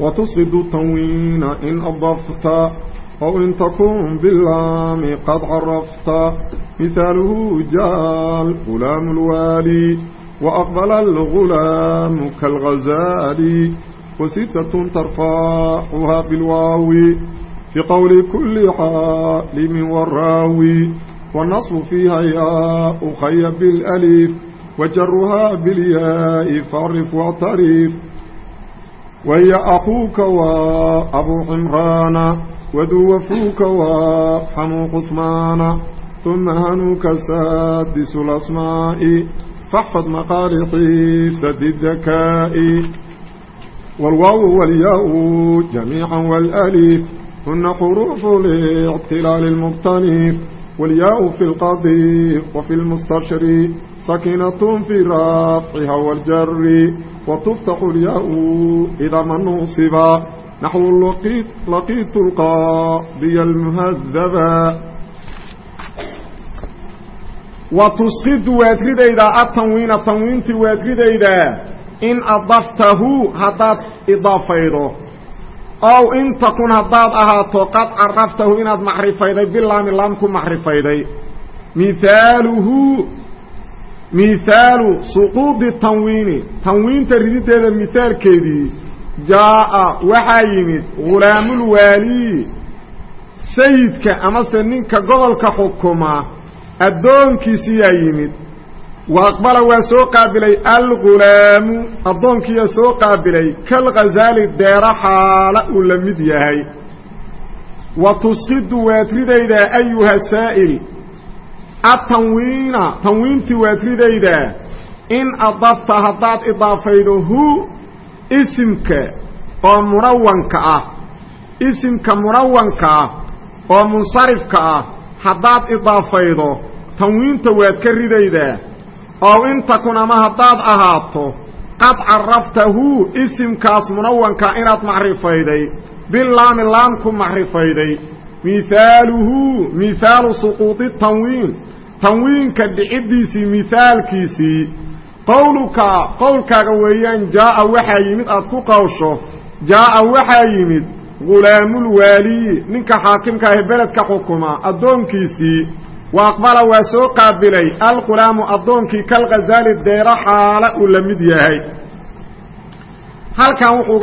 وتصد التنوين إن أضفت أو إن تكون باللام قد عرفت مثاله جاء الغلام الوالي وأقبل الغلام كالغزال وستة ترفعها بالواو في قول كل حالم والراوي والنصب فيها ياء خي بالأليف وجرها بالياء فعرف واعترف وهي أخوك وأبو عمران وذو وفوك وحمو قثمان ثم هنوك سادس الأسماء فاحفظ مقارحي سد الذكاء والواو والياء جميعا والأليف هن حروف لاعتلال المقتنف والياء في القضي وفي المستشر سكنة في رافعها والجر وتفتح الياء إذا ما نصبا نحو لقيت, لقيت القاضي المهذبا وتسقط واترديدا التنوين تنوينت واترديدا إن أضفته هداد إضافيده أو إن تكون هداد أهاتو قد عرفته إن معرفيدي باللام اللامكو معرفيدي مثاله mihaalu suquudi tanwiini. Tanwiinta ridinteeda mihaalkeedii jaa'a waxaa yimid ghulaamulwaaliyi sayidka amase ninka gobolka xukuma addoonkiisiyaa yimid. Wa aqbala waa soo qaabilay algulaamu addoonkiiyaa soo qaabilay kalghazaali deera xaala uu la mid yahay. Wa tusqidu waad ayuha saa'il atanwiina tanwiintii waad ridaydaa in adafta haddaad idaafaydo hu isimka oo munawanka ah. Isimka munawanka ah oo munsarifka ah haddaad idaafaydo tanwiinta waad ka ridaydaa oo in takun ama haddaad ahaato qad caraftahu isimkaas munawanka inaad macrifayday. Bilaami laam ku macrifayday mihaaluhu mihaalu suquudi tanwiin. Tanwiinka dhiciddiisii mihaalkiisii qowluka qowlkaaga weeyaan jaa'a waxaa yimid aad ku qawsho jaa'a waxaa yimid ghulaamulwaaliyi ninka xaakimka ahe beledka xukuma addoonkiisii wa aqbala waa soo qaabilay alghulaamu addoonkii kalghazaali deero xaala uu la mid yahay. Halkan wuxuu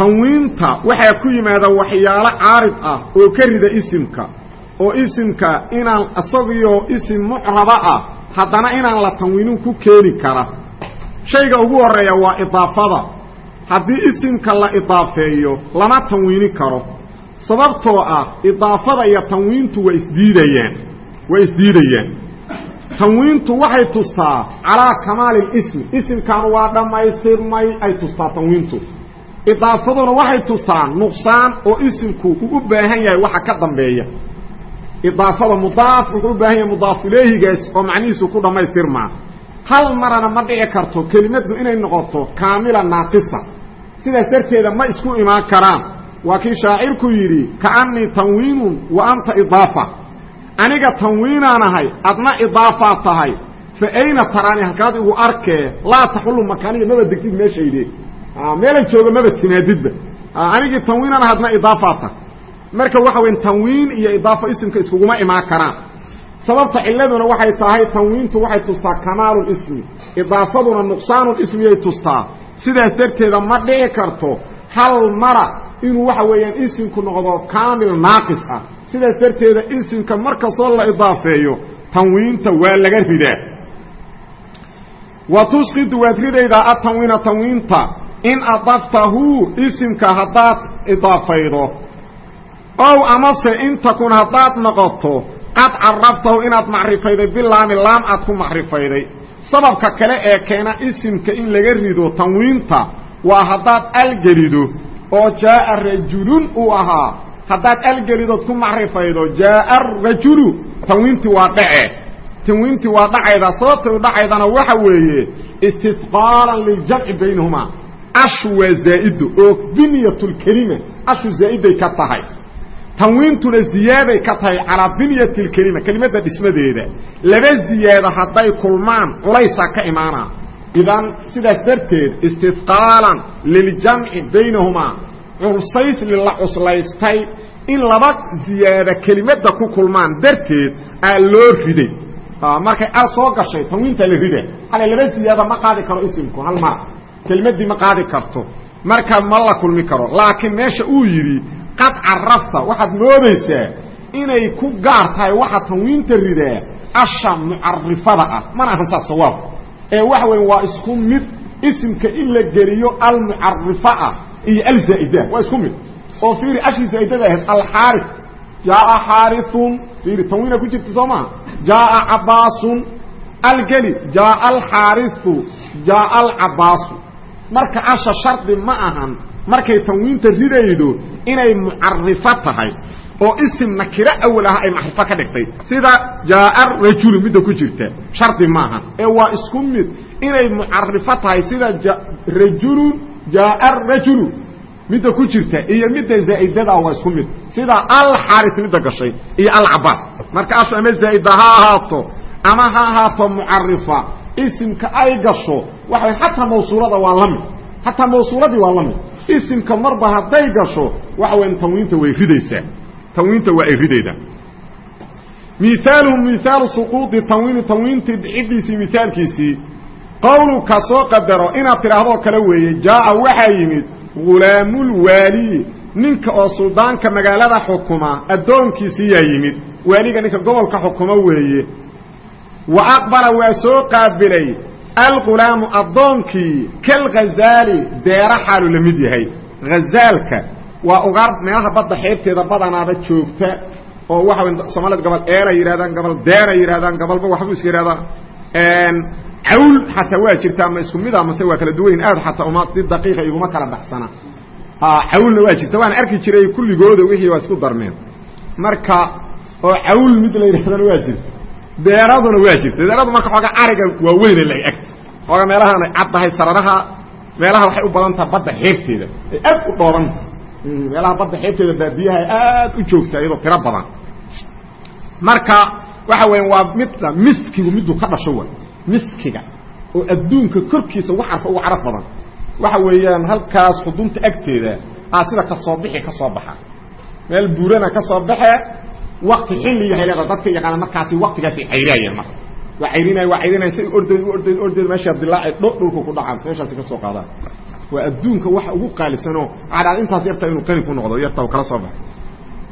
tanwiinta waxaa ku yimaada waxyaalo caarid ah oo ka rida isimka oo isimka inaan isagiyo isim mucraba ah haddana inaan la tanwiinin ku keeni kara. Shayga ugu horreeya waa idaafada. Haddii isimka la idaafeeyo lama tanwiini karo. Sababtoo ah idaafada iyo tanwiintu waa isdiidayaan waa isdiidayaan. Tanwiintu waxay tustaa calaa kamaali lismi isimkan waa dhammaystirmay ay tustaa tanwiintu idaafaduna waxay tustaa nuqsaan oo isimku uu u baahan yahay waxa ka dambeeya. Idaafada mudaaf wuxuu u baahan yahay mudaaf ileehigaas oo macnihiisu ku dhammaystirmaa hal marana ma dhici karto kelimaddu inay noqoto kaamila naaqisa. Sidaas darteeda ma isku imaan karaan. Waa kii shaacirku yidhi kaannii tanwiinun wa anta idaafa. Aniga tanwiinaan ahay adna idaafaad tahay. Fa ayna taraani halkaad igu arkee laa taxullu makaaniya maba degtid meeshayde meelan jooga maba timaadidba. Anigii tanwiinaan ahay adna idaafaad tahay marka waxa weyn tanwiin iyo idaafa isimka iskuguma imaan karaan. Sababta ciladuna waxay tahay tanwiintu waxay tustaa kamaalu ismi. Idaafaduna nuqsaanu ismiyay tustaa. Sidaas darteeda ma dhici karto hal mara inuu waxa weeyaan isimku noqdo kaamil naaqis ah. Sidaas darteeda isimka mar kastoo la idaafeeyo tanwiinta waa laga ridaa. Wa tusqidu waad ridaydaa atanwiina tanwiinta in adaftahu isimka haddaad idaafaydo. Ow amase in takun haddaad noqoto qad carabtahu inaad macrifayday bilaami laam aad ku macrifayday. Sababka kale ee keena isimka in laga rido tanwiinta waa haddaad algelido oo jaaa rajulun uu ahaa. Haddaad algelidood ku macrifaydo jaaa rajulu tanwiintii waa dhace. Tanwiintii waa dhacayda sababtay u dhacaydana waxa weeye istidqaalan liljamci baynahumaa ashu waa zaa'ido oo binyat lkelima ashu zaa'iday ka tahay. Tanwiintuna ziyaaday ka tahay calaa binyati lkelima kelimadda dhismadeeda. Laba ziyaado hadday kulmaan culaysaa ka imaana idan sidaas darteed istidqaalan liljamci baynahumaa cursays lila cuslaystay in laba ziyaada kelimadda ku kulmaan darteed aa loo riday. Markay al soo gashay tanwiintaa la rida hale laba ziyaada ma qaadi karo isimku hal mar kelimaddii ma qaadi karto. Marka ma la kulmi karo. Laakiin meesha uu yidhi qad carafta waxaad moodaysaa inay ku gaar tahay waxa tanwiinta ridaa asha mucarifada ah. Mana ahan saas sawaab. Ee waxa weya waa isku mid isimka in la geliyo almucarifa ah iyo alzaa'ida. Waa isku mid. Oo fiiri ashii zaa'idada ahayd alxaari jaaa xaariun fiiri tanwiina ku jirta soo maa jaaa cabaasun. Algeli. Jaaa alxaariu jaaa alcabaasu marka asha shardi ma ahan markay tanwiinta ridaydo inay mucarifo tahay oo isim nakiro awal ah ay macrifo ka dhigtay. Sida jaaa rajulu midda ku jirta shardi maaha ee waa isku mid inay mucarifo tahay sida rajulun jaaa rajulu midda ku jirta iyo midda zaa'idada waa isku mid. Sida alxaris midda gashay iyo alcabaas marka ashu ama zaa'ida ha ahaato ama ha ahaato mucarifa isimka ay gasho waxa xataa mawsuulada waa la mid. Xataa mawsuuladii waa la mid. Isimka marba hadday gasho waxa weya tanwiinta way ridaysaa tanwiinta waa ay ridaydaa miaaluhu miaalu suquudi tanwiini tanwiintii dhicidiisii mihaalkiisii qowluka soo qadaro inaad tidhaahdoo kale weeye jaaa waxaa yimid ghulaamulwaaliyi ninka oo suldaanka magaalada xukuma addoonkiisiiyaa yimid. Waaliga ninka gobolka xukuma weeye. Wa aqbala waa soo qaabilay alghulaamu addoonkii kalghazaali deera xaalu la mid yahay. Hazaalka waa ugaar meelaha badda xeebteeda badanaaba joogta oo waxa way soomaalida gobol eelay yidhahdaan gobol deeray yidhahdaan gobolba waxbuu iska yidhahdaa cawl xataa waa jirta ama isku mida mase waa kala duwanyin aad xataa uma si daqiiqa iguma kala baxsana. Cawlna waa jirta waan arki jiray kulligooda wixii waa isku darmeen. Marka oo cawl mid la yidhahdana waa jirta deeraduna waa jirta deeradu marka xooga ariga waa weyne la eg. Xooga meelahaan ay caddahay sararaha meelaha waxay u badan taha badda xeebteeda. Ay aad u dhoobanta meelaha badda xeebteeda baadiyaha ay aad u joogta iyadoo tiro badan. Marka waxa weya waa midda miskigu miduu ka dhasho wa miskiga oo adduunka korkiisa ugu carfa ugu caraf badan. Waxa weeyaan halkaas xudunta agteeda aa sida ka soo bixi ka soo baxa. Meel buurana ka soo baxe wakti xilligahay leeda dadka yaqaana markaasi waktigaasay cayraayeen marka. Waa cayrinaya waa cayrinaya say ordeed ordeed ordeed meesha dilaaci dho dhulka ku dhacaan meeshaasi ka soo qaadaan. Waa adduunka waxa ugu qaalisanoo dhacda intaas yarta inuu qani ku noqdo yarta kala soo baxo.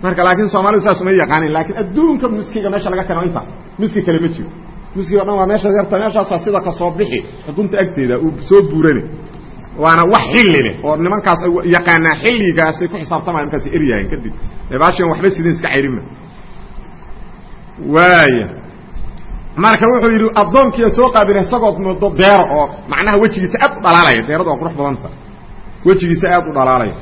Marka laakiin soomaalidu saas uma yaqaanin laakiin adduunka miskiga meesha laga keeno intaas miski kale ma jiro. Miskiga o dhan waa meeshaas yarta meeshaasaa sida ka soo bixi xudunta agteeda uu soo buurane waana wax xilli leh oo nimankaas yaqaanaa xilligaasay ku xisaabtamaya markaas eryahayn kadib. Baashan waxba sidin iska cayrima waaya marka wuxuu yidhi addoonkiia soo qaabila isagood moodo deero oo macnaha wejigiisa aad u dhalaalaya deeradu waa qurux badanta wejigiisa aad u dhalaalaya.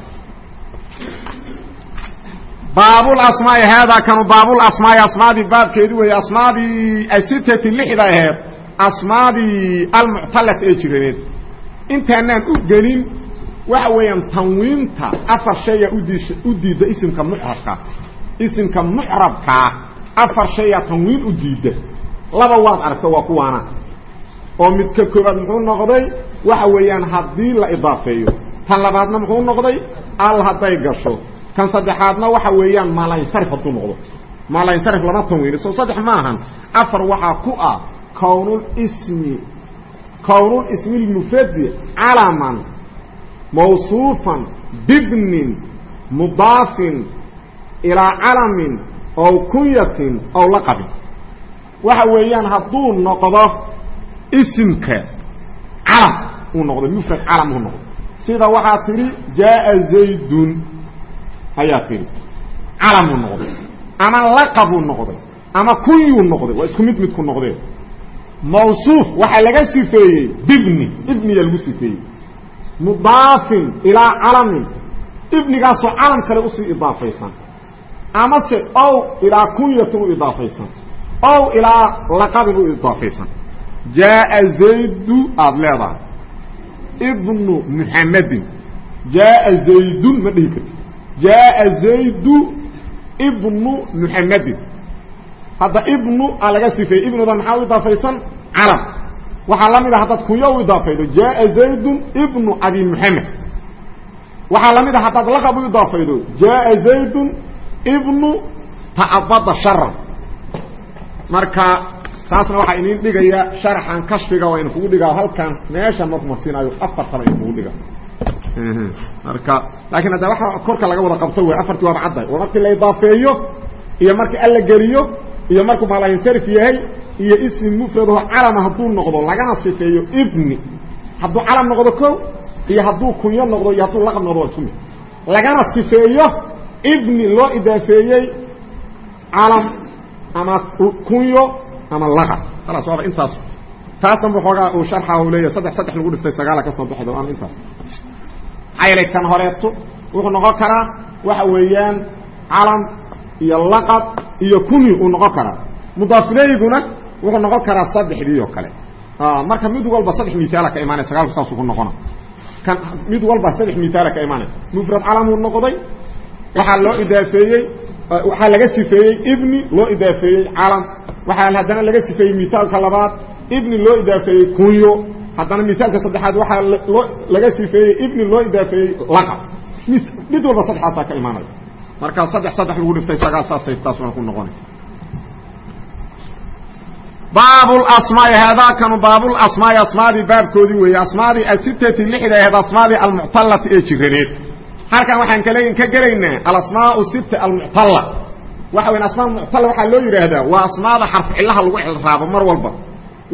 Baabulasmaai haadaa kanu baabulasmaai asmaadii baabkeedi weeye asmaadii asitati lixda aheed asmaadii almuctalat ee jiraneed intaanaan u gelin waxa weeyaan tanwiinta afar shaya udii u diidda isimka mucrabka isimka mucrabkaa afar shayaa tanwiin u diidda. Laba waad aragto waa kuwaana. Oo midka koobaad muxuu noqday? Waxa weeyaan haddii la idaafeeyo. Tan labaadna muxuu noqday? Al hadday gasho. Kan saddexaadna waxa weeyaan maalansarif hadduu noqdo. Maalansarif lama tanwiini soo saddex maahan afar waxaa ku ah kownulismi kownulismi lmufradi calaman mawsuufan bibnin mudaafin ilaa calamin ow kunyatin ow laqabin waxa weeyaan hadduu noqdo isimka calam uu noqdo mufrad calam uu noqdo. Sida waxaa tidhi jaaa zaydun ayaa tidhi calamuu noqday ama laqabuu noqday ama kunyuu noqday waa isku mid midku noqdeen mawsuuf waxaa laga sifeeyey bibni ibniya lagu sifeeyey. Mudaafin ilaa calamin ibnigaasoo calam kale u sii idaafaysan amase ow ilaa kunyatin u idaafaysan ow ilaa laqabin u idaafaysan jaaa zaydu aada leedahay. Ibnu muxamedin jaaa zaydun ma dhihi karti jaaa zaydu ibnu muxamedin hadda ibnu a laga sifeeyey. Ibnuda maxaa u idaafaysan calam waxaa la mid a haddaad kunyo u idaafaydo. Jaaa zaydun ibnu abi muxamed waxaa la mid a haddaad laqab u idaafaydo. Jaaa zaydun ibnu ta'abada sharan marka taasna waxaa idin dhigaya sharxan kashfiga waa idinkugu dhigaa halkan meesha marku marsiinaayo afartaba idinkugu dhiga marka laakiin hadda waxa korka laga wada qabto wey afartii waaba caddahay oo markii la idaafeeyo iyo markii alla geliyo iyo markuu malaintarif yahay iyo ism mufradaho calama hadduu noqdo lagana sifeeyo ibni. Hadduu calam noqdo ko iyo hadduu kunyo noqdo iyo hadduu laqab noqdo waa isku mid lagana sifeeyo ibni loo idaafeeyey calam ama kunyo ama laqab khalaas waaba intaas. Taasanba xoogaa uu sharxa u leeyahay. Saddex saddex lagu dhiftay sagaala ka soo baxdo ama intaas. Yeelay kan horeeto wuxuu noqon karaa waxa weeyaan calam iyo laqab iyo kunyo uu noqon karaa. Mudaafileyguna wuxuu noqon karaa saddexdii oo kale. Marka mid walba saddex miaala ka imaanay sagaalku saasuu ku waxaa loo idaafeeyey waxaa laga sifeeyey ibni loo idaafeeyey calam waxaa haddana laga sifeeyey misaalka labaad ibni loo idaafeeyey kunyo. Haddana misaalka saddexaad waxaa loo laga sifeeyey ibni loo idaafeeyey laqab. Mid walba saddexaasaa ka imaanaya. Markaa saddex saddex lagu dhiftay sagaal saasay taasuna ku noqonay. Baab asmaai haadaakanu baabulasmaai asmaadii baabkoodii weeye. Asmaadii asitati lixda aheed asmaadii almuctalati ee jiraneed halkan waxaan kale ka gelaynaa alasmaau sita almuctala waxa weyan asmaa muctala waxaa loo yidhaahdaa waa asmaada xarfu cillaha lagu raabo mar walba.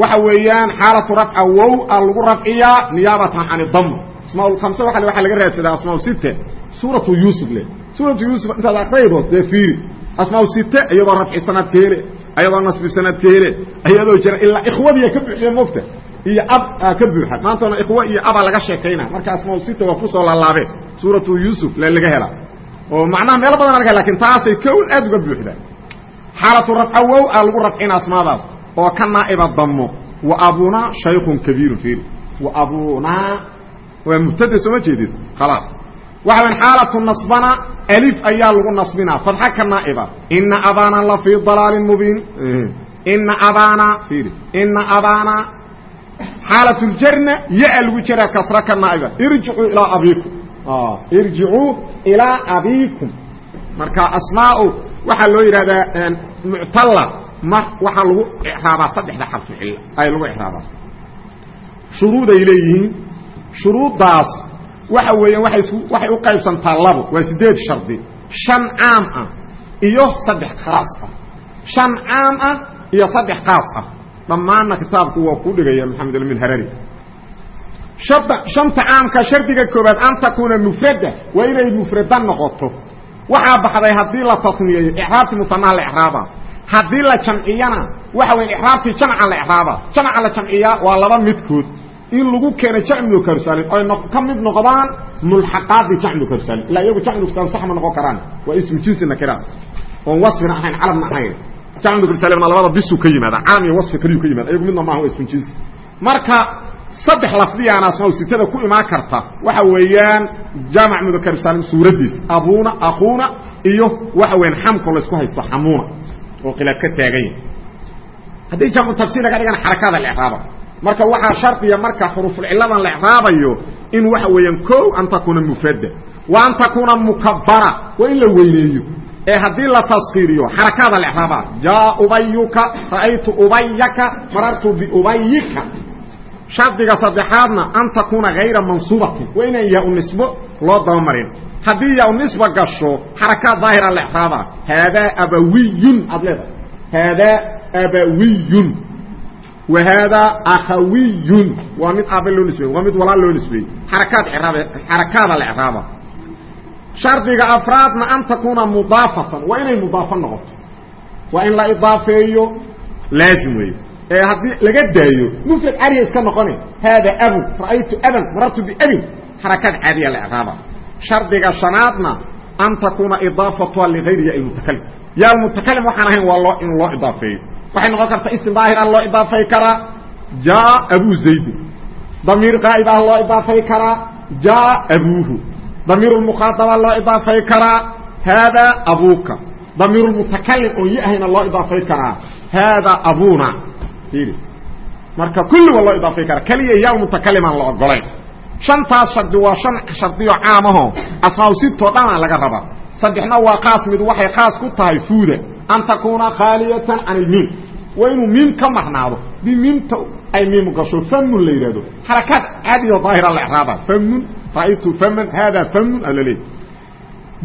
Waxa weeyaan xaalatu rafca wow lagu rafciyaa niyaabatan can idam asmaaulkamse waa waxaa laga raadsadaa asmaa sita suuratu yuusuf le suuratu yuusuf intaad akraydo dee fiiri. Asmaa site iyadoo rafci sanadka hele ayadoo nasbi sanadka hele iyadoo jira ilaa ikhwadiya ka buuxiya mogta iyo ab ka buuxa maantana ikhwa iyo abaa laga sheekayna marka asmaa sita waa ku soo laalaabeen suuratu yuusuf laga hela oo macnaha meelo badan laga laakiin taasay kown aad uga buuxdaan xaalatu rafca wow a lagu rafcina asmaadaas oo ka naa'iba damo wa abunaa shaykun kabiirun fiiri wa abunaa waa mubtada sooma jeedid khalaas waxa weyn xaalatu nasbana alif ayaa lagu nasbinaa fadxa ka naa'iba ina abana la fii dalaalin mubiin ina abana fiiri ina abana xaalatu ljarna ya-a lagu jiraa kasra ka naa'iba irjicuu ilaa abiikum irjicuu ilaa abiikum marka asmaau waxaa loo yidhahdaa muctala ma waxaa lagu icraabaa saddexda xarfu cilla ay lagu icraabaa shuruuday leeyihiin shuruuddaas waxa weeyaan waxay u qaybsantaa labo. Waa siddeed shardi. Shan caam ah iyo saddex khaas ah. Shan caam ah iyo saddex khaas ah. Dhammaanna kitaabku waa ku dhigaya maxamed almin harari. Shanta caamka shardiga koobaad an takuuna mufrada waa inay mufrada noqoto. Waxaa baxday haddii la tasniyeeyo icraabtii musanaha la icraaba. Haddii la jamciyana waxa weya icraabtii jamca la icraaba. Jamca la jamciyaa waa laba midkood in lagu keeno jacmidu karsaalin oy ka mid noqdaan mulxaqaadii jacmidu karsaalin ilaa iyagu jacmidu karsaalin sax ma noqon karaan. Waa ismu jinsi nakira oon wasfina ahayn calabna ahayn. Jacmidu karsaalina labada bisu ka yimaada caam iyo wasfi kaliyu ka yimaada iyagu midna maaha waa ismu jinsi. Marka saddex lafdiyaana asmaa sitada ku imaan karta waxa weeyaan jaamac mudakar saalim suuraddiis abuuna akuuna iyo waxa weeyaan xamko laysku haysto xamuuna oo khilaaf ka taagan yahay haddii jamcu tafsiir laga dhigana xarakada la icraaba marka waxaa shardiya marka xuruufulcilladan la icraabayo in waxa weeyaan ko an takuuna mufrada wa an takuuna mukabara waa in la weyneeyo. Ee haddii la taskiiriyo xarakada la icraaba jaa ubayuka ra'aytu ubayaka marartu biubayika shardiga saddexaadna an takuuna hayra mansuubatin waa inaan yaa u nisbo loo dabamarin. Haddii yaa u nisba gasho xarakaad daahira la icraaba haadaa abawiyun aad leedahay. Haadaa abawiyun wa haadaa akhawiyun waa mid aabe loo nisbeeye waa mid walaal loo nisbeeyey xarakaad iraab xarakaada la icraaba shardiga afraadna an takuuna mudaafatan waa inay mudaafo noqoto waa in la idaafeeyo laazim weeye ee haddii laga daayo mufrad cariya iska noqone haada abun ra'aytu aban marartu biabin xarakaad caadiya la icraaba shardiga shanaadna an takuuna idaafatuha ligayri ya mutakalim yaa mutakalim waxaan ahayn waa loo in loo idaafeeyo waxay noqon kartaa ism daahira loo idaafay karaa jaa abu zaydin damiir qaa'ib ah loo idaafay karaa jaa abuuhu damiir lmukhaadaba loo idaafay karaa haadaa abuuka. Damiir lmutakalim oon yahayna loo idaafay karaa haadaa abuna marka kulli waa loo idaafay karaa keliya yaa mutakalimaan la ogolayn shantaas shardi waa shan shardiyo caamaho asmaau sitoo dhanaa laga rabaa. Saddexna waa qaas mid waxay qaas ku tahay fuuda an takuuna khaaliyatan can ilmiim waa inuu miim ka marnaado di miimta ay miim gasho famun la yidhahdo xarakaad caadiyo daahira la exraaba famun ra'aytu faman haadaa famun alaleey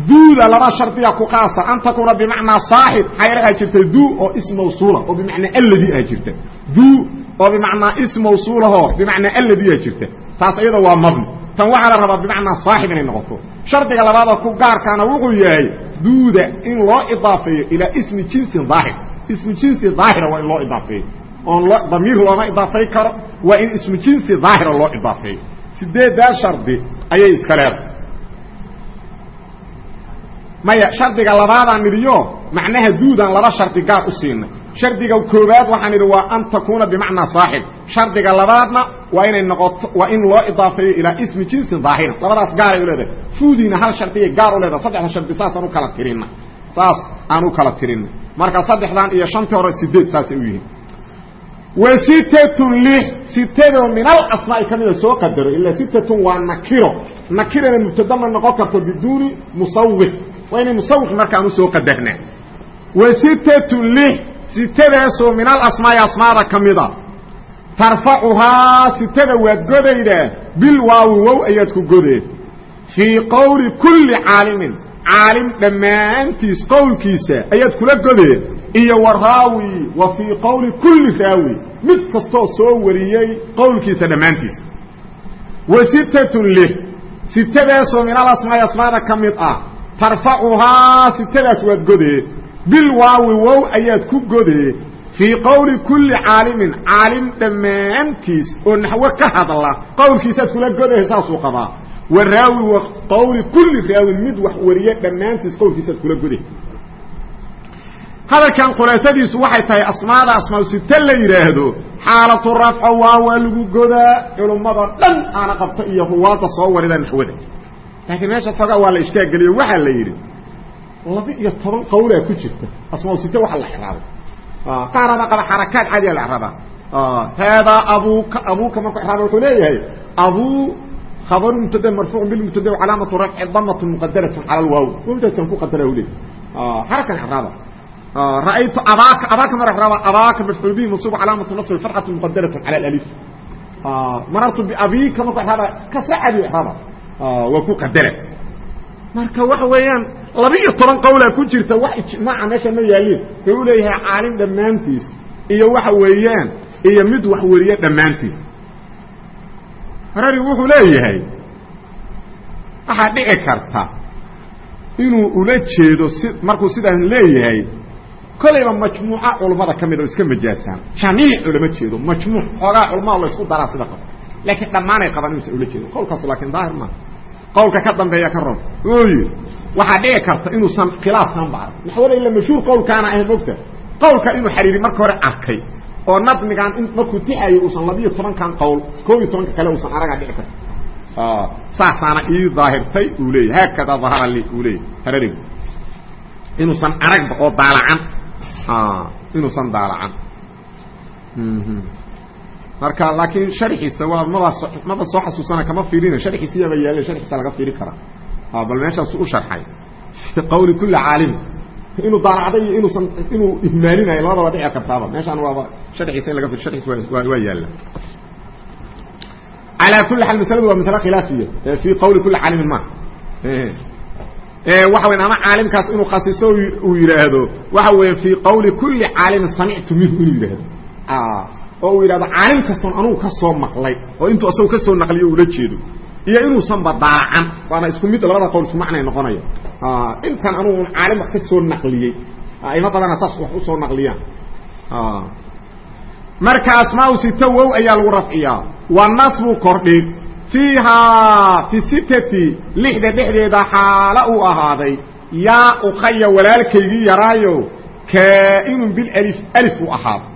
duuda laba shardiya ku qaasa an takuuna bimacnaa saaxib xayr aa jirta duu oo is mawsuula oo bimacnaa alladii aa jirta duu oo bimacnaa is mawsuulaho bimacnaa alladii aa jirta taas iyada waa mabni tan waxaa la rabaa bimacnaa saaxib inay noqoto shardiga labaadoo ku gaarkaana wuxuu yahay duuda in loo idaafeeyo ilaa ismi jinsin daahir. Ismi jinsi daahira waa in loo idaafeeyo. Oon damiir looma idaafay karo waa in ismu jinsi daahira loo idaafeeyo. Sideedaa shardi ayay iska leedahay. Maya shardiga labaadaan nidhiyo macnaha duudaan laba shardi gaar u siinay. Shardiga koobaad waxaan idhi waa an takuuna bimacnaa saaxib. Shardiga labaadna waa inay noqoto waa in loo idaafeeyo ilaa ismi jinsin daahira labadaas gaaray u leedahay fuudiina hal shardigay gaar u leedahay. Saddexda shardi saasaan u kala tirinna. Saas aan u kala tirinna. Marka saddexdan iyo shantii hore sideed saasay u yihiin. Wa sitatun lix sitadoo min alasmaa'i ka mida soo qadaro ilaa sitatun waa nakiro. Nakirana mubtada ma noqon karto biduuni musawiq waa inay musawiq markaan u soo qadarnaa. Wa sitatun lix sitadaasoo min alasmaa'i asmaada ka mida. Tarfacuhaa sitada waad godaydaa bil waawi wow ayaad ku godee fii qowli kulli caalimin caalim dhammaantiis qowlkiisa ayaad kula godee iyo wa raawi wa fii qowli kulli raawi. Mid kastoo soo wariyey qowlkiisa dhammaantiisa wa sitatun lix sitadaasoo min alasmaa'i asmaada ka mid ah. Tarfacuhaa sitadaas waad godee bil waawi wow ayaad ku godee fii qowli kulli caalimin caalim dhammaantiis oo naxwo ka hadla. Qowlkiisaad kula godee saasuu qabaa wa raawi wa qowli kulli raawin mid wax wariye dhammaantiis qowlkiisaad kula gode hadalkan khulaasadiisu waxay tahay asmaada asmaa site la yidhaahdo xaalatu rafca waa waa lagu godaa culummada dhan aana qabta iyo ruwaadda soo warida naxwada. Laakiin meesha fogaa waa la ishkaageliyo waxaa la yidhi laba iyo toban qawlaa ku jirta asmaa site waxa la exraabay qaarana qaba xarakaad caadiya la exraabaa haadaa abuuka abuuka markuu leeyahay abuu khabaru mubtada marfuuc bilmubtada calaamatu rafci damatu muqadaratun cala alwaaw wawdaasan ku qadara leey xarakan exraaba ra'aytu abaaka abaaka mar exraaba abaaka mafcuul bihi mansuub calaamatu nasbi farxatu muqadaratun cala alif marartu biabiika markuu exraaba kasra caadiyo exraaba waa ku qadara marka waxa weeyaan laba iyo toban qawlaa ku jirta wax ijmaaca meesha ma yaaliin wuxuu leeyahay caalim dhammaantiis iyo waxa weeyaan iyo mid wax wariye dhammaantiis harari wuxuu leeyahay waxaa dhici karta inuu ula jeedo si markuu sidaan leeyahay kolayba majmuuca culummada ka mid oo iska majaasaan. Jamiic ulama jeedo majmuuc xoogaa culamada la isku daraa sida qaba laakiin dhammaanay qabaan inuusan ula jeedo. Qowlkaas laakiin daahir maaha qowlka ka dambeeya ka ron wuxuu yidhi waxaa dhici karta inuusan khilaafkan ba arag naxwada ila mashhuur qowlkaana ahayn mogta qowlka inuu xariiri marka hore arkay oo nadmigan markuu tixayo uusan labiiyo tobankan qowl koob iyo tobanka kale aragaa dhici karta saasaana ii daahirtay uu leeyay haakadaa dahara li uu leeyay harariga inuusan aragba oo daalacan. Inuusan daalacan. Marka laakiin sharxiisa waa maba maba soo xasuusana kama fiirina sharxiisiyaba yaale sharxiisa laga fiiri karaa bal meeshaasu u sharxay. Qawli kuli caalim inuu daalacday iyo inuusan inuu ihmaalinayo labadaba dhici kartaaba. Meeshaan waaba sharxiisa in laga sharxiisa waa yaalla calaa kuli xaal masaladu waa masale khilaafiya fii qawli kuli caalimin ma. Waxa weya ama caalimkaas inuu khasiso uu yidhaahdo waxa weeye fii qawli kuli caalimin samictu minhu inuu yidhaahdo oo uu yidhahdo caalim kastoon anugu ka soo maqlay. Oo intuu asagu ka soo naqliyo ula jeedo iyo inuusanba daalacan waana isku mid labada qowl isku macnay noqonaya intan anugu caalim wax ka soo naqliyey. Aimo badana saas wax u soo naqliyaan. Marka asmaa sita wow ayaa lagu rafciyaa. Wa nasbu kordhig fiihaa fi sitati lixda dhexdeeda xaalo uu ahaaday. Yaa uqaya walaalkaygii yaraayo kaa'inun bilif alif uu ahaaday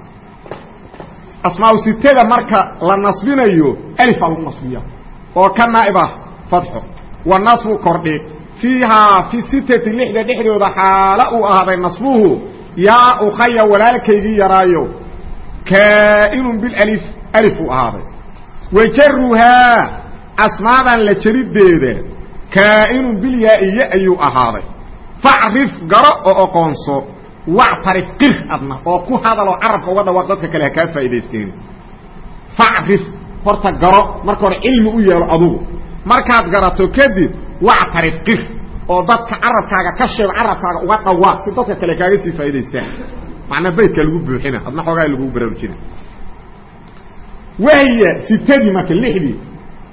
asmaau sitada marka la nasbinayo alifaa lagu nasbiya oo ka naa'ib ah fadxo wa nasbu kordhig fiihaa fi sitati lixda dhexdooda xaalo uu ahaaday nasbuhu yaa uqaya walaalkaygii yaraayo kaa'inun bilif alif uu ahaaday. Wajaruhaa asmaadan la jerideeda kaa'inun bilyaa-iyo ayuu ahaaday. Facrif garo oo oqoonso wactarif qir adna oo ku hadaloo carabka uga dhawaaq dadka kale ha kaa faa'idaysteen facrif horta garo marka hore cilmi u yeelo adugu. Markaad garato kadib wactarif qir oo dadka carabkaaga ka sheego carabkaaga uga dhawaaq si dadka kale kaaga sii faa'idaystaan macnaa baydkaa lagu buuxina adna xoogaa lagu baraarujina wahiya sitadii marka lixdii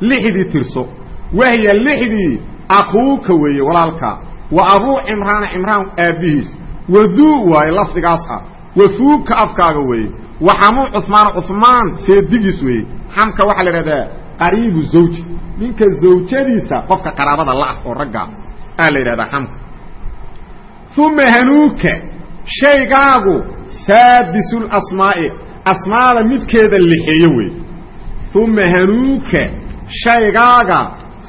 lixdii tirso. Wahiya lixdii akuuka weeye walaalkaa wa abuu cimraana cimraan aabbihiis waduu waaye lafdigaas ah wafuugka afkaaga weeye. Wa xamuu cumaana cumaan seedigiis weeye. Xamka waxaa la idhahdaa qariibu zawji. Ninka zawjadiisa qofka qaraabada la-ah oo raggaa aa la yidhahdaa xamka. Uma hanuuka shaygaagu saadisulasmaa'i asmaada midkeeda lixeeyo wey uma hanuuka shaygaaga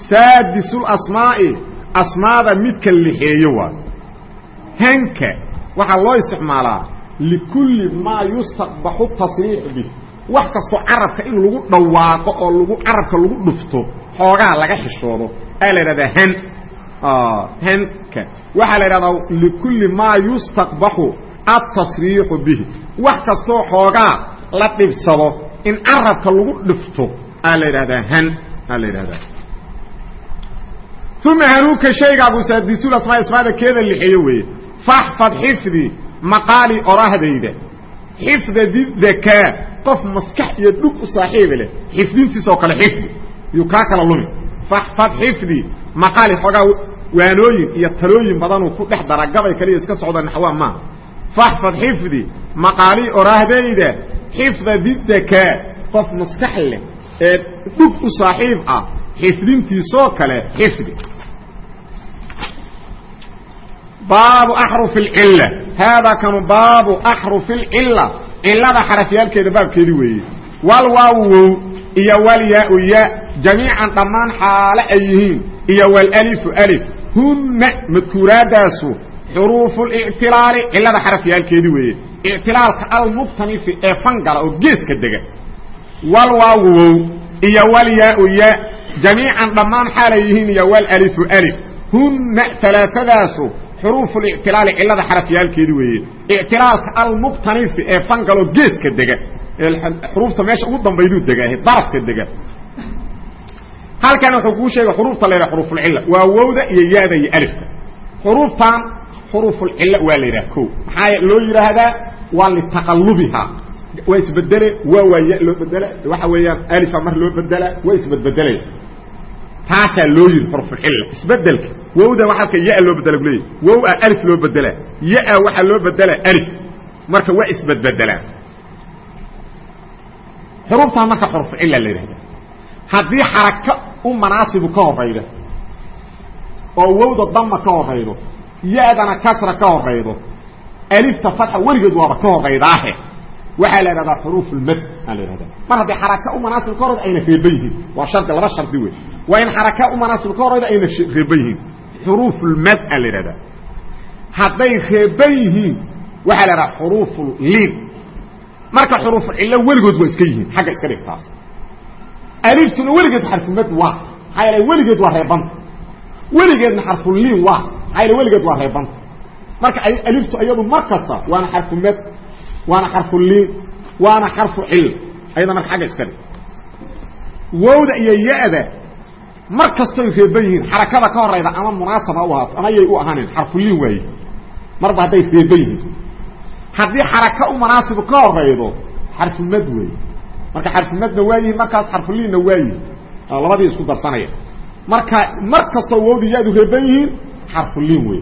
saadisulasmaa'i asmaada midka lixeeyo waay hanka waxaa likulli maa yustaqbaxu tasriix bih wax kastoo carabka in lagu dhawaaqo oo lagu carabka lagu dhufto xoogaa laga xishoodo aa la idhahdaa han hanka waxaa la idhahdaa likulli maa yustaqbaxu atasriixu bihi. Wax kastoo xoogaa la dhibsado in carabka lagu dhifto aa la yidhahdaa han aa la yidhahdaa. Uma hanuuka shaygaagu saadisul asmaa ismaada keeda lixeeyo weeye. Faxfad xifdi maqaali orahdayda xifda didakaa qof maskax iyo dhug u saaxiiba leh xifdintiisa oo kale xifdi yuu kaa kala lumi. Faxfad xifdi maqaali xoogaa waanooyin iyo talooyin badanuu ku dhex dara gabay kaliya iska socda naxwaa maaha faxfad xifdi maqaali oraahdayda xifda didakaa qof maskax leh ee dhug u saaxiib ah xifdintiisoo kale xifdi baabu axrufi اlcila haadaa kanu baabu axrufi اlcila cilada xarafyaalkeeda baabkeedi weeye. Wal waawu wow iyo walyaa-u ya jamiican dhammaan xaale ay yihiin. Iyo walalifu alif. Hunna madkuuraadaasu xuruufu lictilaali cilada xarafyaalkeedi weeye. Ictilaalka almuktanifi ee fangala oo geeska dega. Wal waawu wow iyo walyaa-u ya jamiican dhammaan xaalay yihiin iyo walalifu alif. Hunna alaaadaasu xuruufu lictilaali cilada xarafyaalkeedi weeye. Ictilaalka almuktanifi ee fangaloo geeska dega xuruufta meesha ugu dambayduu degaa darafka dega. Halkan wuxuu kuu sheegay xuruufta la yidhaha xuruufulcilla waa wowda iyo ya-da iyo alifka xuruuftan xuruufulcilla waa la yidhaha ko maxaa loo yidhaahdaa waa litaqalubihaa waa isbedele waa waa ya loo bedela waxa weeyaan alifa mar loo bedela waa isbedbedelaya taasaa loo yidhi xuruufulcilla isbeddelka wowda halka ya loo bedela kuleeyahy wow a alif loo bedela. Ya-a waxaa loo bedela alif. Marka waa isbedbedelaan xuruuftaan marka xuruufcilla la yidhahda haddii xaraka u manaasibu ka horayda oo wowda dama ka horaydo ya-dana kasra ka horaydo alifta fatxa weligeed waaba ka horaydaahe waxaa la idhahdaa xuruufulmad aa la yidhahda mar hadday xaraka u manaasib ka horayda ayna reeban yihiin waa shardi laba shardi wey waa in xaraka u manaasib ka horayda ayna reeban yihiin xuruufulmad aa la yidhahdaa hadday reeban yihiin waxaa la idhaha xuruufulliin marka xuruufulcillo weligood waa iska yihiin xagga iska dhigtaas aliftuna weligeed xarfumad waa maxaa yeele weligeed waa reebanta weligeedna xarfuliin waa maxaa yeele weligeed waa reebanta marka aliftu iyadu mar kasta waana xarfumad waana xarfuliin waana xarfu cil ayada marka xagga iska dhig wowda iyo ya-da mar kastoy reeban yihiin xarakada ka horayda ama munaasab ha u ahaato ama yay u ahaanin xarfuliin waaye marba hadday reeban yihiin. Haddii xaraka u manaasibu ka horaydo xarfumad weeye. Marka xarfumadna waa yihiin markaas xarfuliinna waa yihiin labadii isku darsanaya. Marka mar kastoo wowdi ya-du reeban yihiin xarfuliin wey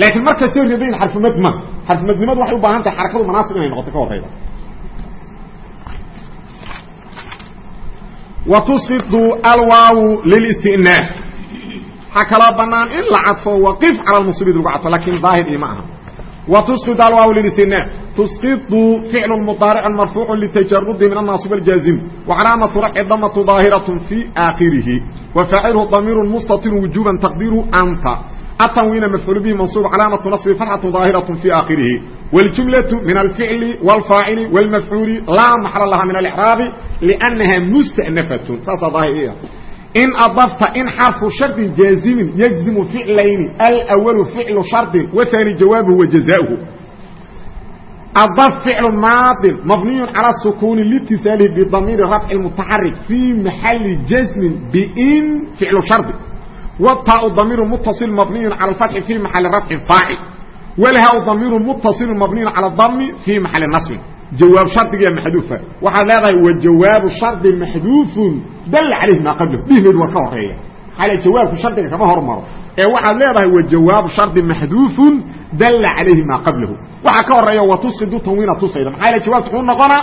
laakiin mar kastoo reeban yihiin xarfumad ma. Xarfumadnimadu waxay u baahan tahay xarakadu manaasib inay noqoto ka horayda wa tusqidu alwaawu lilistinaaf waxaa kaloo banaan in la cadfo waqif cala lmunsibid lagu cadfo laakiin daahir iyo ma aha wa tusqid alwaawu lilistinaaf tusqidu ficlu mudaaricun marfuucu litajarudi min annaasib aljaazim wacalaamatu rafci damatu daahiraة fi aakhirihi wa faacilhu damiiru mustatir wujuban taqdiiru anta التنوين مفعول به منصوب علامة نصب فتحة ظاهرة في آخره والجملة من الفعل والفاعل والمفعول لا محل لها من الإعراب لأنها مستأنفة ساسا ظاهرية إن أضفت إن حرف شرط جازم يجزم فعلين الأول فعل شرط والثاني جوابه وجزاؤه أضف فعل ماض مبني على السكون لاتصاله بضمير رفع المتحرك في محل جزم بإن فعل شرط والطاء ضمير متصل مبني على الفتح في محل رفع فاعل والهاء ضمير متصل مبني على الضم في محل نصب جواب شرط محذوفه waxaa leedahay وجواب شرط محذوف دل عليه ما قبله به waa ka horeeya hal jawaabku shardiga kama hormaro ee waxaad leedahay وجواب شرط محذوف دل عليه ما قبله waxa ka horeeya وتسقط تنوين tusayda maxaa jawaabku uu noqona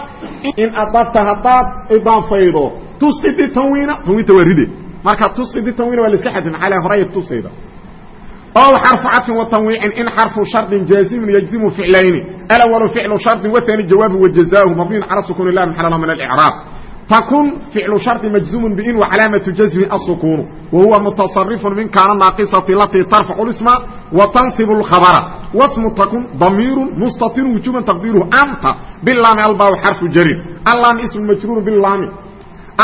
in adafta hadaad idaafaydo تسقط تنوين تنوين waride marka tusidi tanwiin waa la iska xadfin calaa horaya tusayda ow xarfu cadfin wa tanwiicin in xarfu shardin jaazimin yajzimu ficlayni. Alawalu ficlu shardin wathani jawaabu wajazaahu mabniyin cala sukuuni lah maxalala min alcraab takun ficlu shardi majzumun biin wacalaamatu jazmi asukunu wa huwa mutasarifun min kaana naaqisati latii tarfacu lisma wa tansibu lkhabara wasmu takun damiirun mustatirun wujuban taqdiiruhu anta bilaami albaaw xarfu jarin allaami ismu majruurun bilaami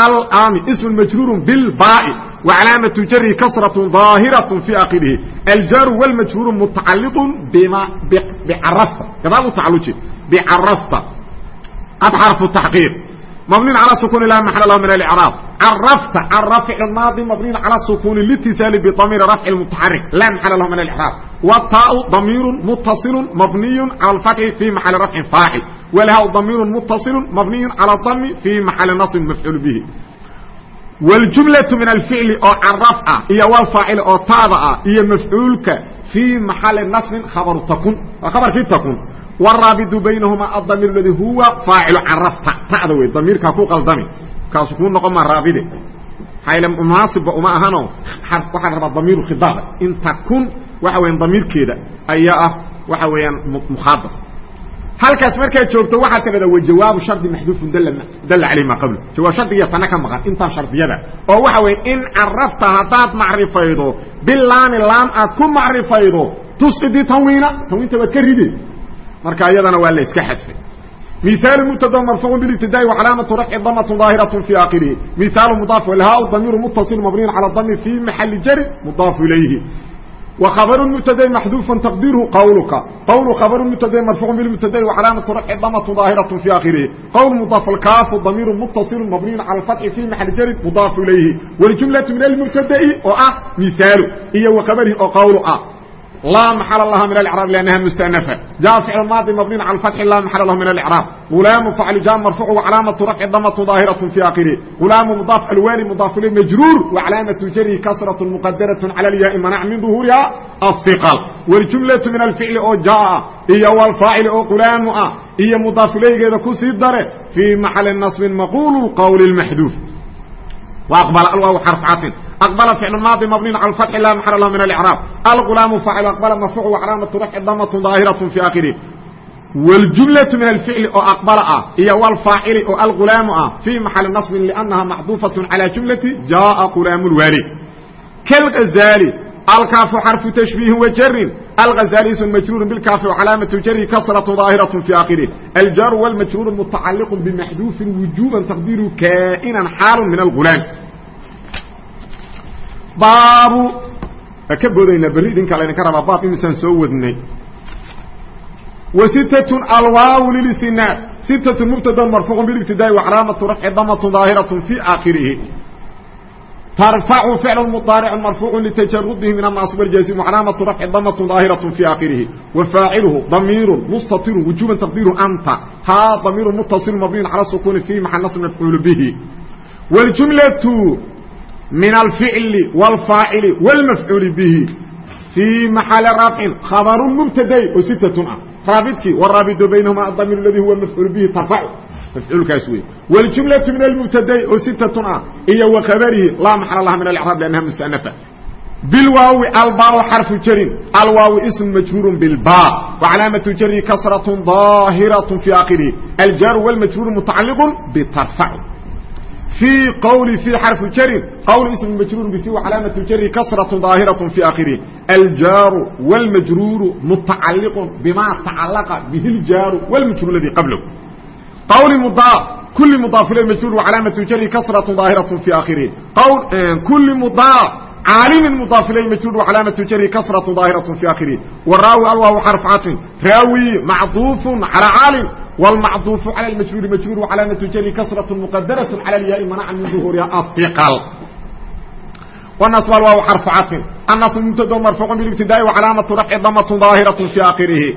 الآم اسم مجرور بالباء وعلامة جره كسرة ظاهرة في آخره الجار والمجرور متعلق بما بعرفت كذا متعلق بعرفت قد حرف التحقيق مبني على سكون لا محل له من الإعراب عرفت الرفع الماضي مبني على السكون الاتصال بضمير رفع المتحرك لا محل له من الإعراب والطاء ضمير متصل مبني على الفتح في محل رفع فاعل والهاء ضمير متصل مبني على الضم في محل نصب مفعول به والجملة من الفعل أو عرف هي والفاعل أو تابع هي مفعولك في محل نصب خبر تكون خبر في تكون والرابط بينهما الضمير الذي هو فاعل عرفت تعدوي ضمير كاكو قلدمي كاسكون نقوم الرابط حيلا مناسب وما أهانو حرف واحد ربط ضمير خضابة إن تكون وحوين ضمير كده أيها وحوين مخاطب halkaas markay joogto waxaa tirada wa jawaabu shardi maxduufun dalla caleyh maa qablo jawaab shardigiya tana ka maqan intaa shardiyada oo waxa weeye in carafta haddaad macrifaydo bilaami laam aad ku macrifaydo tusqidi tanwiina tanwiinta waad ka ride marka iyadana waa la iska xadfay مثال مبتدا مرفوع بالابتداء وعلامة رفع ضمة ظاهرة في آخره مثال مضاف والهاء الضمير متصل مبني على الضم في محل جر مضاف إليه وخبر مبتدا محذوف تقديره قولك قول خبر مبتدا مرفوع بالمبتدا وعلامه رفع ضمه ظاهره في اخره قول مضاف الكاف ضمير متصل مبني على الفتح في محل جر مضاف اليه والجمله من المبتدا او مثال هي وخبره او laa maxala laha min alcraab liannaha mustanafa jaa ficlu maadi mabniin cala alfatxi laa maxala lahu min alcraab ulaamu faclu jaa marfuucu wacalaamatu rafci damatu daahiratu fii akhiri ulaamu mudaaf alwaali mudaaf ilay majruur wacalaamatu jari kasratu muqadaratu cala alyaai manac min duhuuriha ahiqal waljumlatu min alficli oo jaa iyo walfaacili oo qulaamu ah iyo mudaaf ilaygeeda ku sii dare fii maxali nasbin maquulu qowli maxduuf wa aqbal alwaaw xarf catin أقبل فعل ماضي مبني على الفتح لا محل له من الإعراب الغلام فعل أقبل مرفوع وعلامة رفع ضمة ظاهرة في آخره والجملة من الفعل أو أقبل هي والفاعل أو الغلام في محل نصب لأنها محذوفة على جملة جاء غلام الوالي كالغزالي الكاف حرف تشبيه وجر الغزالي اسم مجرور بالكاف وعلامة جره كسرة ظاهرة في آخره الجار والمجرور متعلق بمحذوف وجوبا تقديره كائنا حال من الغلام baabu. Ka boodayna berri idinka rabaa baab imisaan soo wadnay. Wa sitatun alwaawu lilistinaad sitatun mubtadan marfuucun bilibtidaa'i wacalaamatu rafci damatun daahiratun fii aakhirihi. Tarfacu ficlu mudaaricun marfuucun litajarudihi min annaasib waljaazim wacalaamatu rafci damatun daahiratun fii aakhirihi. Wa faaciluhu damiirun mustatirun wujuban taqdiiruhu anta. Haa damiirun muttasilun mabniyun cala sukuuni fii maxal nasb mafcuulu bihi. Waljumlatu من الفعل والفاعل والمفعول به في محل رفع خبر مبتدا وستة رابطك والرابط بينهما الضمير الذي هو مفعول به ترفع مفعول كاسوي wاljumlaةu min almubtada'i oo sitatun ah iyo wa khabarihi laa maxala laha min alcraab lannaha mustanafa bilwaawi albaa xarfu jarin alwaawi ism majruur bilba wacalaamatu jari kasraة ظaahiraة fi akhirihi aljaaru wاlmajruur mutacaliq btarfac في qwl في xرف jr qwl اسم majrوr bt calaamaة jr kasرة ظاahiraة في akhirih الjaaru والmajruur متacaliq bma tacalqa bh الjaaru والmajruur اladي qablh qwl mضاaf kuli mضاaf il majrوr calaamaة jr kasرة ظاahiraة في akhirih kuli mضاaf caalimi mضاaf il majrوr calaamaة jr kasرة ظاahiraة في akhirih wraawi alwaaw xرف caطin raawi macطuuf عalى caalim والمcطوف على المجrور مجrور وcلاaمة jر كسرة مqdرة على الyاء منع من ظهورha الثقل والنصب الواو حرف cطف النصب مبتd مرفوع بالابتداء وcلاaمة رفع ضمة ظاaهرة في آkخره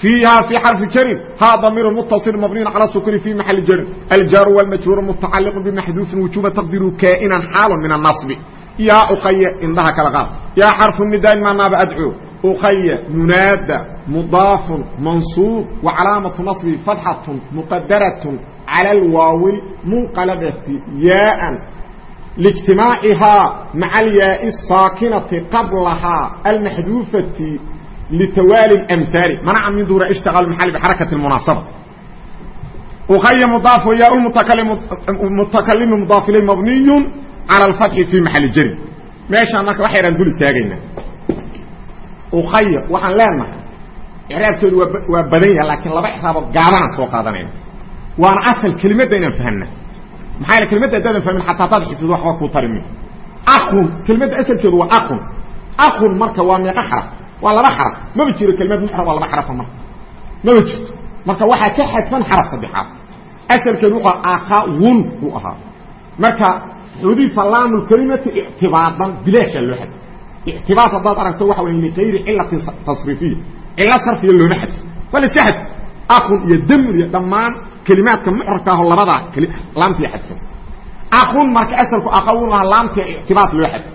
فيها في حرف jر hا ضمير متصل مبني على السكن في محل jر الجار والمجrور متعلق بمحذوف وجوب تقدير كائنا xاaل من النصب يا قy indha kala قاad يا حرف النداء manaab أdعو uqaya munaada mudaaf mansuub wacalaamatu naصbi fatxaة muqadaraة calى اlwaawi munqalabati yaaan lijtimaacihaa maca alyaai الsaakinati qablahaa almaxduufati litawaali اmhaali manaca min duura ishtiqaal maxali bxarakati اmunaasaba uqaya mudaaf yaa mutakalimi mudaaf ilay mabniy calى اlfatxi fi maxali jari meeshaan marka waxa yadhaan dul istaagaynaa ukaya waxaan leenahay. Icraabkeedu waa waa badan yaha laakiin laba icraaboo gaabanaan soo qaadanayna waana asal kelimadda inaan fahna maxaa yaele kelimadda haddaadan fahmin xataa hadaad xifdido waxba kuu tari mi akun kelimadda asalkeedu waa akun akun marka waa meeqo xaraf waa laba xaraf. Maba jiro kelimad muxrab waa laba xarafa marka. Maba jirto. Marka waxaa ka xadfan xaraf saddexaad. Asalkeedu wuxuu akawun buu ahaa. Marka xudifa laamu lkelimati ictibaadan bilaashaa loo xadfa ictibaar haddaad aragto waxa way ligayri cilatin tasriifiya cilo sarfiya looma xadfo waa la iska xadfo akun iyo damun iyo dhammaan kelimaadka muxrabka aho labadaa laamtii xadfan akun marka asalku aqawun aha laamtii ictibaar loo xadfo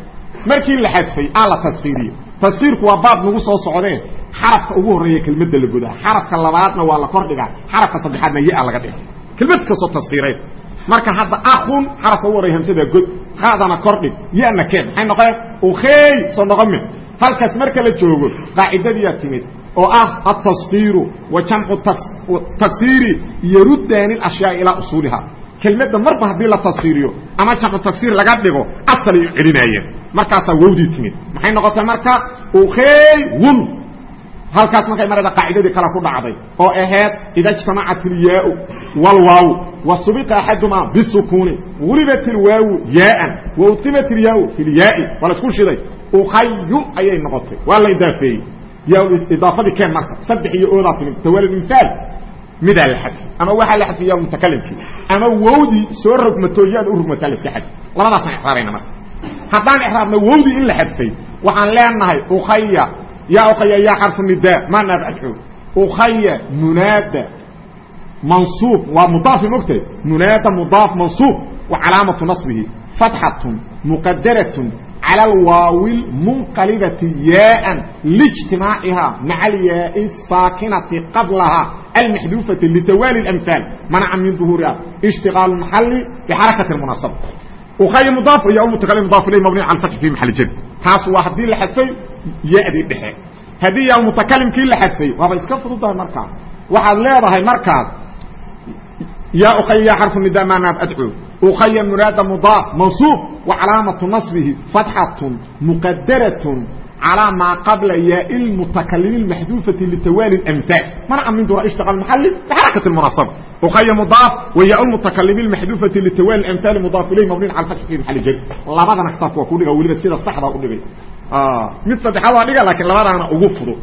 markii la xadfay aa la taskiiriye taskiirku waa baab nagu soo socdeen xarafka ugu horreeya kelmadda la godaa xarafka labaadna waa la kordhigaa xarafka saddexaadna ya laga dhiga kelmad kastoo taskiireed marka hadda akun xarafka horreya hamsada god haadana kordhig yana keen. Maxay noqeen ukey soo noqon mi halkaas marka la joogo qaacidadiyaa timid oo ah ataskiiru wa jamcu taksiiri yaruddaani ashyaa ilaa usuuliha. Kelmadda marba haddii la taskiiriyo ama jamcu taksiir laga dhigo asalay u celinaayeen markaasaa wowdii timid. Maxay noqotay marka? Ukey wun halkaas markay marada qaacidadii kale ku dhacday oo ahayd idajtamacat ilyaau wlwaaw wa subiqa axadumaa bisukuuni gulibat ilwaawu yaaan wa udqimat ilyaau fi lyaai waa la isku shiday. Uqayu ayay noqotay. Waa la idaafeeyey. Idaafadii keen marka. Saddex iyo oodaa timid. Tawalmihaal midaa la xadfi. Ama waxaa la xadfiya mutakalimkii ama wowdii soo rogmato ya-da u rogmataa la iska xadfi. Labadaasaan exraabayna marka. Haddaan exraabna wowdii in la xadfay waxaan leenahay uqaya ya ukaya ya xarfu nida ma naab adco ukaya munaada mansuub waa mudaafi mogtahay munaada mudaaf mansuub wa calaamatu naصbihi fatxaة muqadaraة calى alwaawi munqalibati yaaan lijtimaaciha maca alyaai الsaakinati qablaha almaxduufati litawaali اamhaal manaca min duhuuriha ishtiqaalu maxali bxarakati munaasaba ukaya mudaaf ya mutakalim mudaaf ilay mabni cala fathi fi maxali jari taas waa haddii la xadfay yadii dhexe. Haddii yaa mutakalimkii la xadfay waaba iska fududahay markaas. Waxaad leedahay markaas yaa ukaya ya xarfu nida maanaad adco ukaya muraada mudaaf mansuub wa calaamatu naصbihi fatxatun muqadaratun calىa maa qabla yaai lmutakalimi اmaxduufati litawaali اamhaal manaca min dura ishtiqal maxali bxarakati munaasaba ukaya mudaaf wa yaa mutakalimi maxduufati litawaali amhaali mudaaf ilayh mabniin cala fathi fi maxali jari labadana kitaabka waa ku dhiga weliba sida saxdaa u dhigay mid saddexaad waa dhiga laakiin labadaana ugu fudud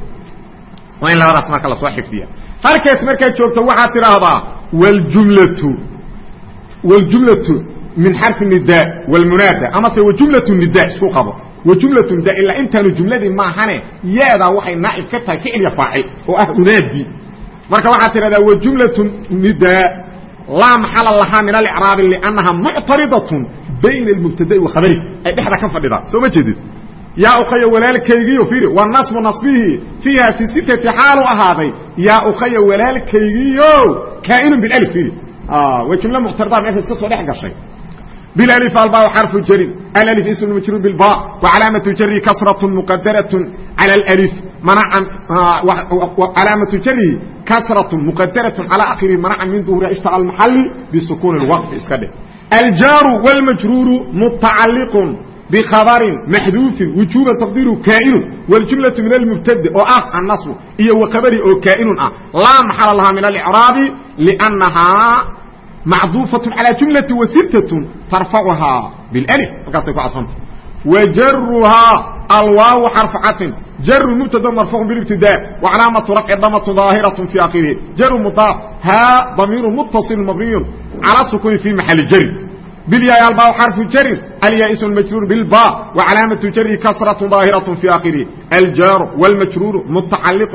waa in labadaas marka lasoo xifdiya halkaas markaad joogto waxaad tidhaahdaa wljumlatu wاljumlaةu min xarfi nida wاlmunaada amase wajumlaة nida isku qabo wajumlatun daa'ila intaanu jumladii maahane yeedaa waxay naa'ib ka tahay ficilya faacil oo ah unaadi marka waxaad tidhahdaa wajumlatun nidaa laa maxala lahaa min alicraabi liannaha muctaridatun bayna almubtada'i wa khabari. Ay dhexda ka fadhidaa soo ma jeedid? Yaa ukhaya walaalkaygiiyo fiiri waa nasbu nasbihi fiiha fii sitati xaalu ahaaday. Yaa ukhaya walaalkaygiiyo kaa'inun bilali fiiri. Waa jumlo muctarida meesha iska soo dhex gashay. بالالف الباء حرف جر الالف اسم مجرور بالباء وعلامة جره كسرة مقدرة على الالف منعا وعلامة جره كسرة مقدرة على آخره منعا من ظهور اشتغل المحل بسكون الوقف اسكده الجار والمجرور متعلق بخبر محذوف وجوبا تقديره كائن والجملة من المبتدئ او اه النصب iyo وخبر او كائن اه لا محل لها من الاعراب لانها معطوفة على جملة وستة ترفعها بالالف فقط يكون عصمت وجرها الواو حرف عطف جر مبتدا مرفوع بالابتداء وعلامة رفع ضمة ظاهرة في آخره جر مضاف ها ضمير متصل مبني على السكون في محل جر بالياء الباء حرف جر الياء اسم المجرور بالباء وعلامة جر كسرة ظاهرة في آخره الجار والمجرور متعلق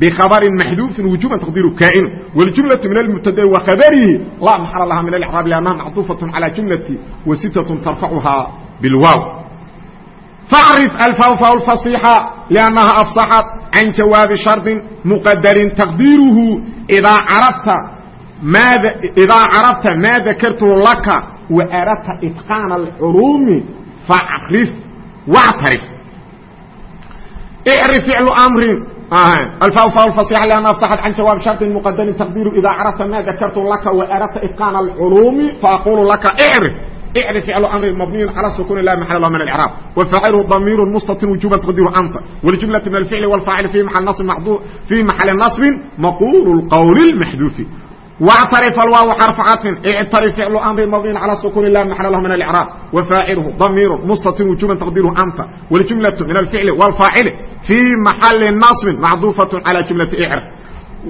بخبر محذوف وجوبا تقديره كائن والجملة من المبتدا وخبره لا محل لها من الإعراب لأنها معطوفة على جملة وستة ترفعها بالواو فاعرف الفاء فاء الفصيحة لأنها أفصحت عن جواب شرط مقدر تقديره إذا عرفت ماذا إذا عرفت ما ذكرته لك وأردت إتقان العلوم فاعرف واعترف اعرف فعل أمر alfa fa ai lanna saxad can jawaab shardi muqadarin taqdiiru idaa carafta maa dakartu laka wa aradta itqaana alculuumi faaqulu laka ri ri ficlu amrin mabniyu cala sukuuni la maxal lah min acraab wa faacilu damiiru mustatin wujuban taqdiiru anta wاljumlatu min alficli wاlfaacil fi maxali nasbin maquulu qowli maxduufi واعترف الواو حرف عطف اعترف فعل امر مبني على السكون لا محل له من الاعراب وفاعله ضمير مستتر وجوبا تقديره انت والجمله من الفعل والفاعل في محل نصب معذوفه على جمله اعرف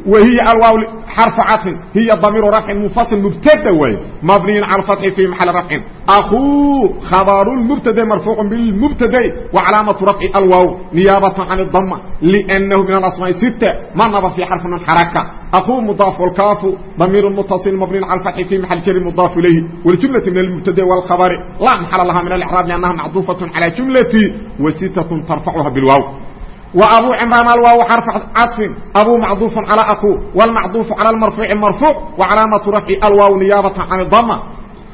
وهي الواو حرف عطف هي ضمير رفع منفصل مبتدا وهي مبني على الفتح في محل رفع اخو خبر المبتدا مرفوع بالمبتدا وعلامه رفع الواو نيابه عن الضمه لانه من الاسماء سته ما نضف في حرف من حركه اخو مضاف والكاف ضمير متصل مبني على الفتح في محل جر مضاف اليه والجمله من المبتدا والخبر لا محل لها من الاعراب لانها معطوفه على جمله وسته ترفعها بالواو وأبو عمران الواو حرف عطف أبو معطوف على أخوه والمعطوف على المرفوع مرفوع وعلامة رفع الواو نيابة عن الضمة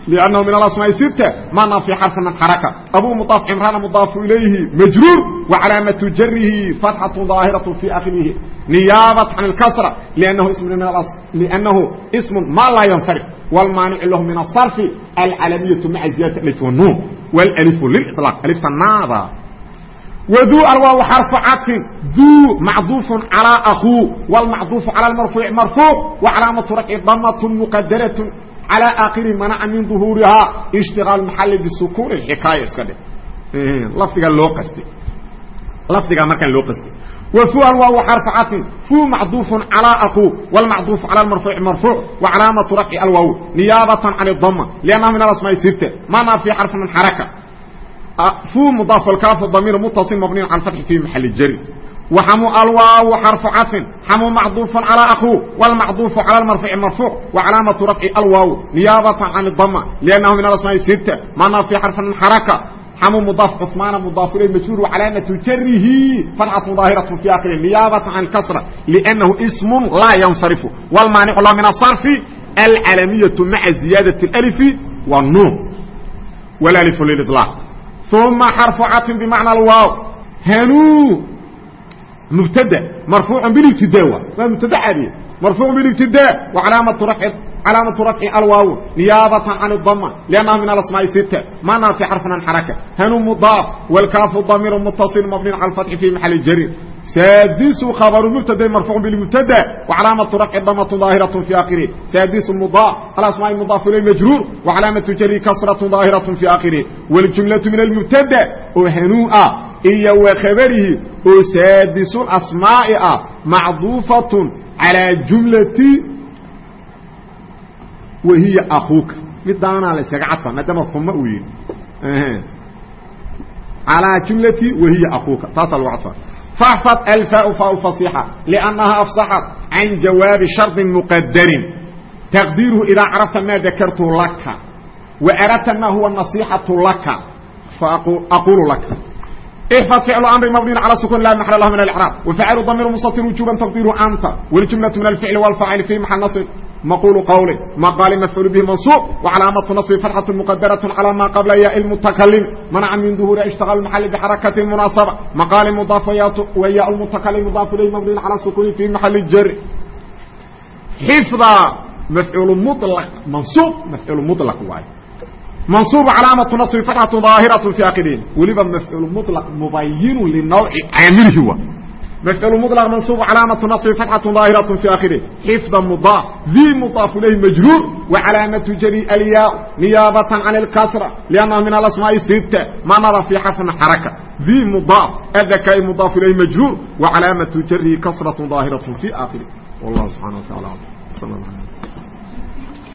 لأنه من الأسماء ستة ما في حرف من حركة أبو مضاف عمران مضاف إليه مجرور وعلامة جره فتحة ظاهرة في آخره نيابة عن الكسرة لأنه اسم من الأصل لأنه اسم ما لا ينصرف والمانع له من الصرف العلمية مع زيادة الألف والنون والألف للإطلاق ألف النار وذو الواو حرف عطف ذو معطوف على أخوه والمعطوف على المرفوع مرفوع وعلامة رفع ضمة مقدرة على آخر منع من ظهورها اشتغال محل بالسكون الحكاية اسكده لفظك لو قصدي لفظك ما كان لو قصدي وفو الواو حرف عطف فو معطوف على أخوه والمعطوف على المرفوع مرفوع وعلامة رفع الواو نيابة عن الضمة لأنها من الأسماء ستة ما في حرف من حركة فو مضاف الكاف الضمير متصل مبني على الفتح في محل الجر وحمو الواو حرف عطف حمو معطوف على اخوه والمعطوف على المرفوع مرفوع وعلامه رفع الواو نيابه عن الضمه لانه من الاسماء سته ما في حرف من حركه حمو مضاف عثمان مضاف اليه مجرور وعلامه جره فتحه ظاهره في اخره نيابه عن الكسره لانه اسم لا ينصرف والمانع له من الصرف العلميه مع زياده الالف والنون والالف للاطلاق ثم حرف عطف بمعنى الواو هنو مبتدا مرفوع بالابتداء مبتدا عادي مرفوع بالابتداء وعلامه رفع علامه رفع الواو نيابه عن الضمه لانها من الاسماء سته ما في حرف من حركه هنو مضاف والكاف ضمير متصل مبني على الفتح في محل الجر سادس خبر مبتدا مرفوع بالمبتدا وعلامه رفع الضمه ظاهره في اخره سادس مضاف الاسماء المضاف اليه مجرور وعلامه جر كسره ظاهره في اخره والجمله من المبتدا وهنوء إيا وخبره وسادس الأسماء معضوفة على جملة وهي أخوك مدانا على سقعتها مدام الثم أوين أه. على جملة وهي أخوك تصل وعطفة فاحفظ الفاء فاء فصيحة لأنها أفصحت عن جواب شرط مقدر تقديره إذا عرفت ما ذكرت لك وأردت ما هو النصيحة لك فأقول لك احفظ فعل امر مبني على سكون لا محل له من الاعراب وفعل ضمير مستتر وجوبا تقديره انت والجمله من الفعل والفاعل في محل نصب maqulu qawli maqaali mafcuul bihi mansuub wacalaamatu naصbi fatxatu muqadaraة calى ma qabla ya lmutakalimi manaca min duhuri ishtiqaal maxali bxarakati munaasaba maqaali mudaaf waya mutakalim mudaaf ilayh mabniin calى sukuni fi maxali jari xifda mafcuul mulq mansuub mafcuul mulq waay mansuub calaamatu naصbi fatxatu daahiraة fi akiriin weliba mafcuul mulq mubayinu linawci caamilihi wa mfcl mطلq maنصوب calaamaة نصb فaتxaة ظاahiraة في akhirه xفda mضاaf dي mضاaf ilayh majrوur وcalaamaةu jri alyaa نiyaabaة can الkasرة لأnnaha min alasmاء sita manada في xasn xarakة dي mضاaf adkاi mضاaf ilayh majrوur وcalaamaةu jrihi kasرaة ظاahiraة في akhirه والlah subحanه وتaعaلى